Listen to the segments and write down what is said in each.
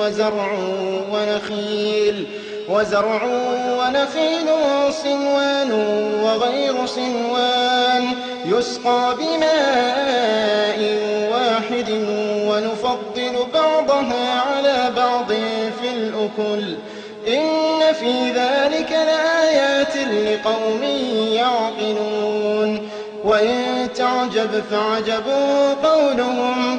وزرع ونخيل. وزرع ونخيل صنوان وغير صنوان. يسقى بماء واحد ونفضل بعضها على بعض في الأكل. إن في ذلك لآيات لقوم يعقلون. وإن تعجب فعجب قولهم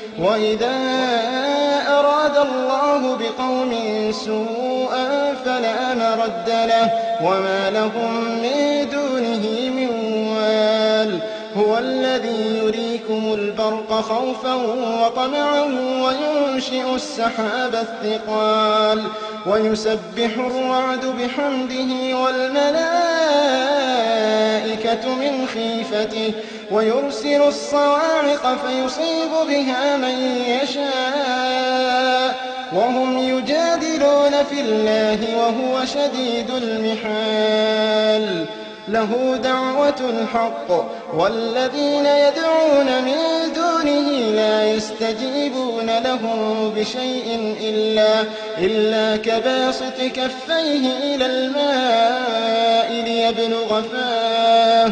وإذا أراد الله بقوم سوءا فلا مرد له وما لهم من دونه من وال هو الذي يريكم البرق خوفا وطمعا وينشئ السحاب الثقال ويسبح الرعد بحمده والملائكة من خيفته ويرسل الصواعق فيصيب بها من يشاء. وهم يجادلون في الله وهو شديد المحال. له دعوة الحق والذين يدعون من دونه لا يستجيبون لهم بشيء إلا, إلا كباسط كفيه إلى الماء ليبلغ فاه.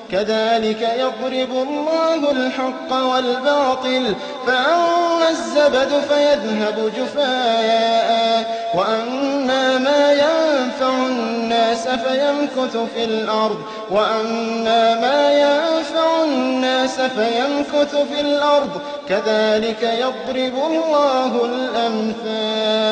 كذلك يضرب الله الحق والباطل فأما الزبد فيذهب جفاء وأما ما ينفع الناس فيمكث في الأرض وأما ما ينفع الناس فيمكث في الأرض كذلك يضرب الله الأمثال.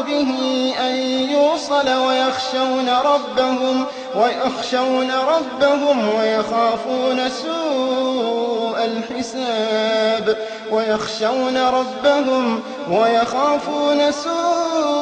به أن يوصل ويخشون ربهم ويخشون ربهم ويخافون سوء الحساب ويخشون ربهم ويخافون سوء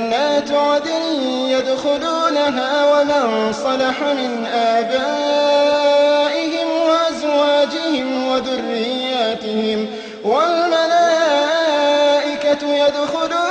عدن يدخلونها ومن صلح من آبائهم وأزواجهم وذرياتهم والملائكة يدخلون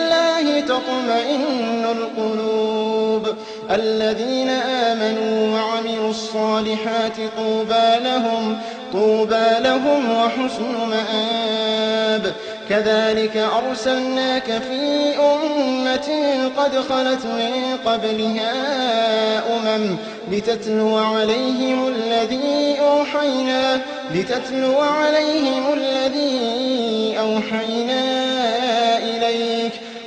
تطمئن القلوب. الذين آمنوا وعملوا الصالحات طوبى لهم طوبى لهم وحسن مآب. كذلك أرسلناك في أمة قد خلت من قبلها أمم لتتلو عليهم الذي أوحينا لتتلو عليهم الذي أوحينا إليك.